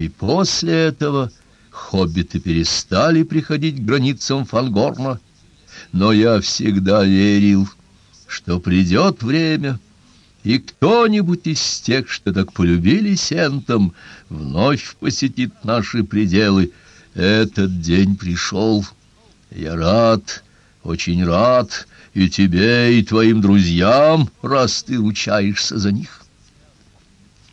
И после этого хоббиты перестали приходить к границам Фангорна, но я всегда верил, что придет время, и кто-нибудь из тех, что так полюбили Сентом, вновь посетит наши пределы. Этот день пришел. Я рад, очень рад, и тебе, и твоим друзьям, раз ты ручаешься за них.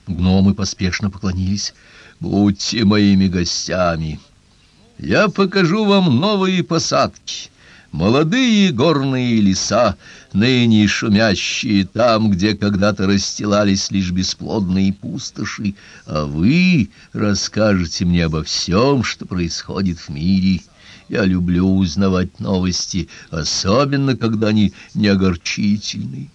Гномы поспешно поклонились. Будьте моими гостями. Я покажу вам новые посадки, молодые горные леса, ныне шумящие там, где когда-то расстилались лишь бесплодные пустоши, а вы расскажете мне обо всем, что происходит в мире. Я люблю узнавать новости, особенно когда они не огорчительны.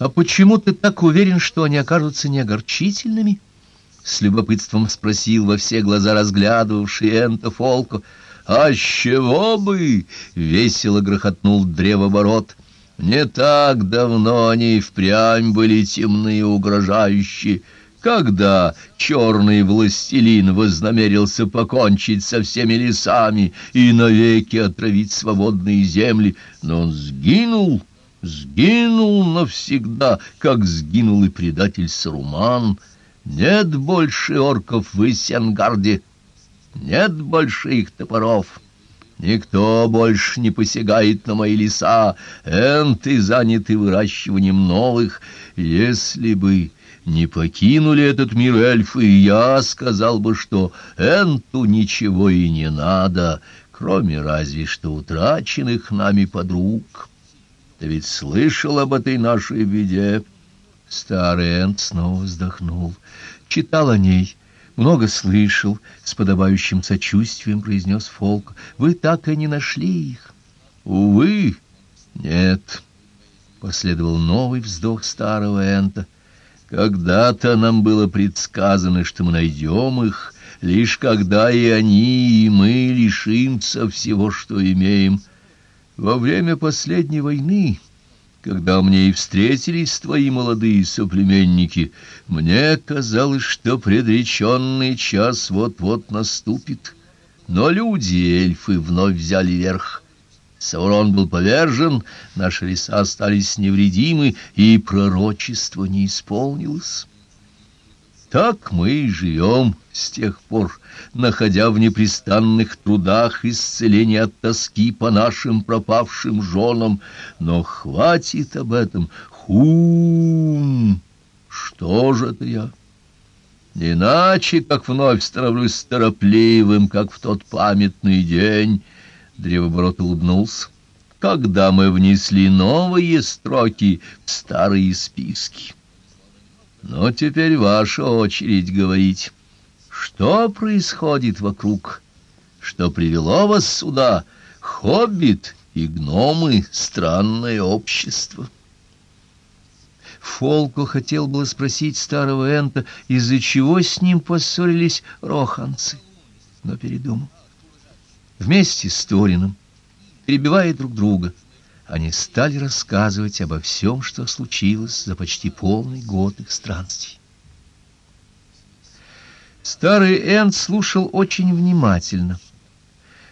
А почему ты так уверен, что они окажутся неогорчительными? — с любопытством спросил во все глаза разглядывавший Энто Фолко. «А с чего бы?» — весело грохотнул древоборот. «Не так давно они впрямь были темные и угрожающие» когда черный властелин вознамерился покончить со всеми лесами и навеки отравить свободные земли, но он сгинул, сгинул навсегда, как сгинул и предатель Саруман — нет больше орков в Исенгарде, нет больше их топоров. Никто больше не посягает на мои леса, энты заняты выращиванием новых. Если бы не покинули этот мир эльфы, я сказал бы, что энту ничего и не надо, кроме разве что утраченных нами подруг. Ты ведь слышал об этой нашей беде?» Старый Энд снова вздохнул. Читал о ней, много слышал, с подобающим сочувствием произнес Фолк. Вы так и не нашли их. Увы, нет. Последовал новый вздох старого Энта. Когда-то нам было предсказано, что мы найдем их, лишь когда и они, и мы лишимся всего, что имеем. Во время последней войны когда мне и встретились твои молодые соплеменники, мне казалось, что предреченный час вот-вот наступит. Но люди и эльфы вновь взяли верх. Саурон был повержен, наши леса остались невредимы, и пророчество не исполнилось. Так мы и живем с тех пор, находя в непрестанных трудах исцеление от тоски по нашим пропавшим женам. Но хватит об этом. Хум! Что же это я? Иначе, как вновь становлюсь торопливым, как в тот памятный день, Древоборот улыбнулся, когда мы внесли новые строки в старые списки. Но теперь ваша очередь говорить. Что происходит вокруг? Что привело вас сюда? Хоббит и гномы — странное общество. Фолко хотел было спросить старого Энта, из-за чего с ним поссорились роханцы, но передумал. Вместе с Торином, перебивая друг друга, — они стали рассказывать обо всем, что случилось за почти полный год их странствий. Старый Энд слушал очень внимательно.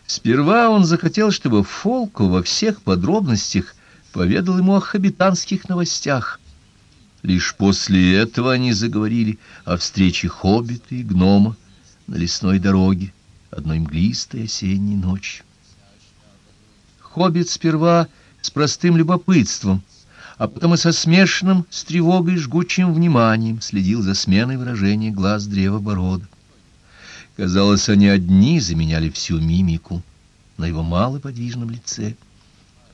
Сперва он захотел, чтобы Фолку во всех подробностях поведал ему о хоббитанских новостях. Лишь после этого они заговорили о встрече хоббита и гнома на лесной дороге одной мглистой осенней ночью. Хоббит сперва с простым любопытством, а потом и со смешанным, с тревогой жгучим вниманием следил за сменой выражения глаз древа борода. Казалось, они одни заменяли всю мимику на его малоподвижном лице.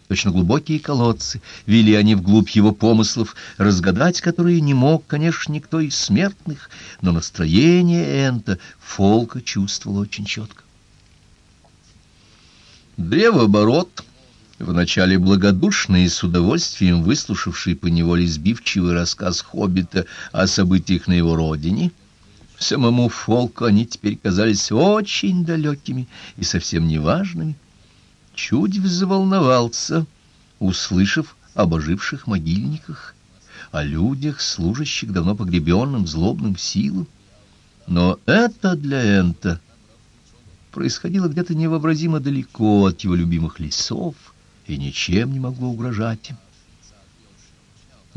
Точно глубокие колодцы вели они вглубь его помыслов, разгадать которые не мог, конечно, никто из смертных, но настроение Энта Фолка чувствовал очень четко. Древооборот Вначале благодушный и с удовольствием выслушавший поневоле сбивчивый рассказ Хоббита о событиях на его родине, самому Фолку они теперь казались очень далекими и совсем неважными. Чуть взволновался, услышав об оживших могильниках, о людях, служащих давно погребенным злобным силам. Но это для Энта происходило где-то невообразимо далеко от его любимых лесов и ничем не могло угрожать им.